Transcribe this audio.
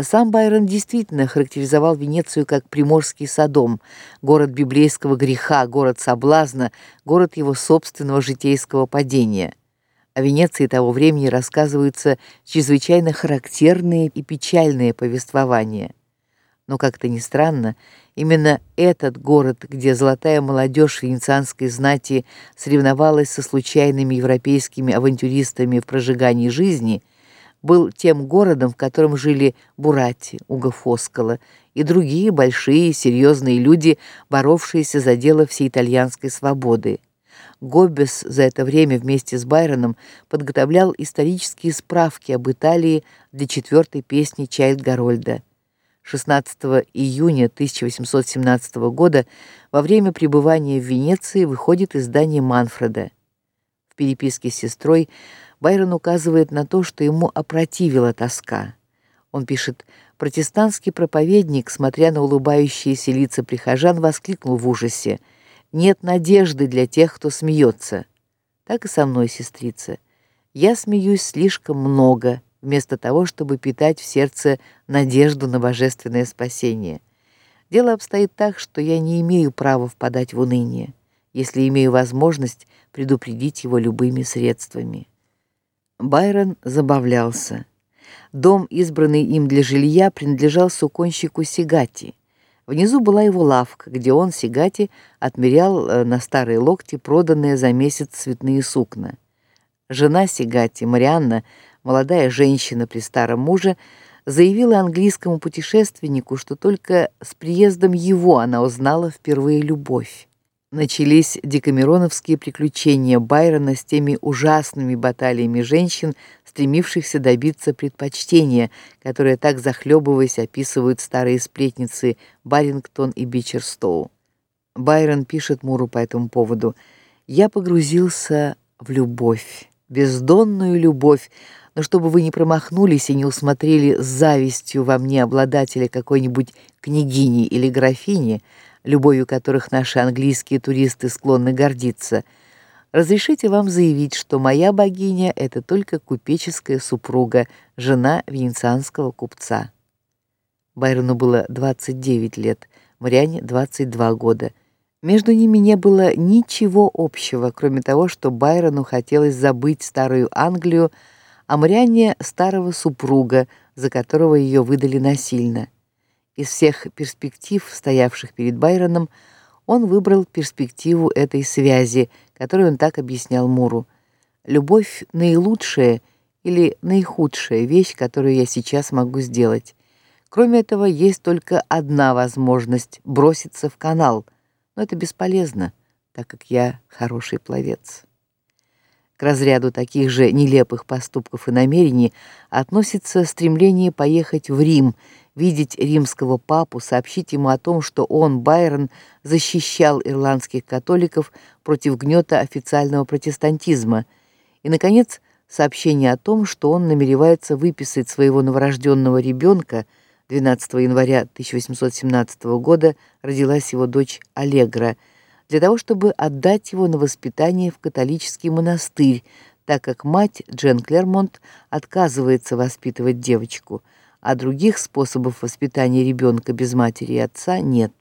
Сам Байрон действительно характеризовал Венецию как приморский Содом, город библейского греха, город соблазна, город его собственного житейского падения. О Венеции того времени рассказываются чрезвычайно характерные и печальные повествования. Но как-то ни странно, именно этот город, где золотая молодежь венецианской знати соревновалась со случайными европейскими авантюристами в прожигании жизни, был тем городом, в котором жили Бурати, Уго Фоскало и другие большие серьезные люди, боровшиеся за дело всей итальянской свободы. Гоббес за это время вместе с Байроном подготовлял исторические справки об Италии для четвертой песни Чайлд Гарольда. 16 июня 1817 года во время пребывания в Венеции выходит издание Манфреда. В переписке с сестрой Байрон указывает на то, что ему опротивила тоска. Он пишет: "Протестантский проповедник, смотря на улыбающиеся лица прихожан, воскликнул в ужасе: нет надежды для тех, кто смеется. Так и со мной, сестрица. Я смеюсь слишком много, вместо того, чтобы питать в сердце надежду на божественное спасение. Дело обстоит так, что я не имею права впадать в уныние, если имею возможность предупредить его любыми средствами. Байрон забавлялся. Дом, избранный им для жилья, принадлежал суконщику Сигати. Внизу была его лавка, где он Сигати отмерял э, на старые локти проданные за месяц цветные сукна. Жена Сигати, Марианна, молодая женщина при старом муже, заявила английскому путешественнику, что только с приездом его она узнала впервые любовь начались декамероновские приключения Байрона с теми ужасными баталиями женщин, стремившихся добиться предпочтения, которые так захлебываясь описывают старые сплетницы Барингтон и Бичерстоу. Байрон пишет Муру по этому поводу: "Я погрузился в любовь, бездонную любовь, но чтобы вы не промахнулись и не усмотрели с завистью во мне обладателя какой-нибудь княгини или графини, любовью которых наши английские туристы склонны гордиться, разрешите вам заявить, что моя богиня это только купеческая супруга, жена венецианского купца. Байрону было 29 лет, Мариане 22 года. Между ними не было ничего общего, кроме того, что Байрону хотелось забыть старую Англию, а Мариане старого супруга, за которого ее выдали насильно. Из всех перспектив, стоявших перед Байроном, он выбрал перспективу этой связи, которую он так объяснял Муру. Любовь наилучшая или наихудшая вещь, которую я сейчас могу сделать. Кроме этого, есть только одна возможность броситься в канал, но это бесполезно, так как я хороший пловец. К разряду таких же нелепых поступков и намерений относится стремление поехать в Рим видеть римского папу, сообщить ему о том, что он, Байрон, защищал ирландских католиков против гнета официального протестантизма, и наконец, сообщение о том, что он намеревается выписать своего новорожденного ребенка. 12 января 1817 года родилась его дочь Аллегра для того, чтобы отдать его на воспитание в католический монастырь, так как мать Джен Клермонт отказывается воспитывать девочку а других способов воспитания ребенка без матери и отца нет.